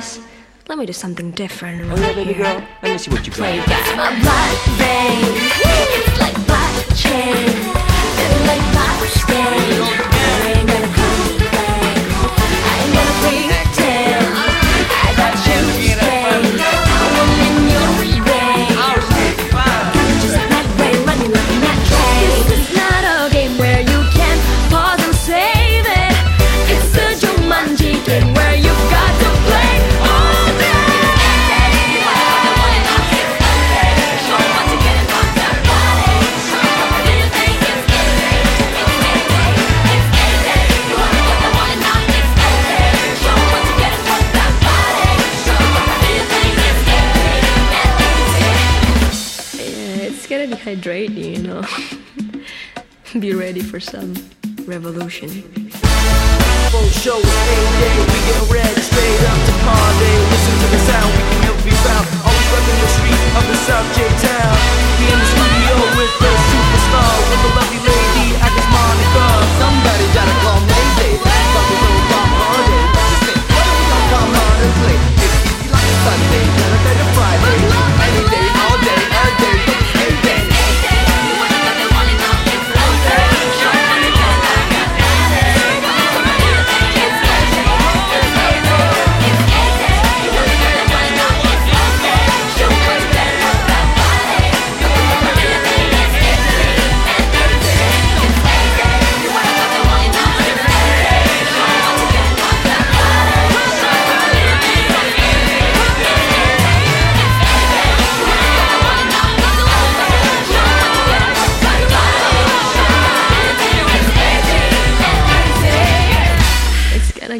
place. Let me do something different. Oh, yeah, baby girl. Let me see what you got. Play that. my black vein. It's like hydrate you, you know. Be ready for some revolution. We get ready.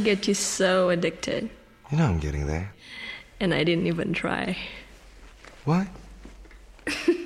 get you so addicted. You know I'm getting there. And I didn't even try. What?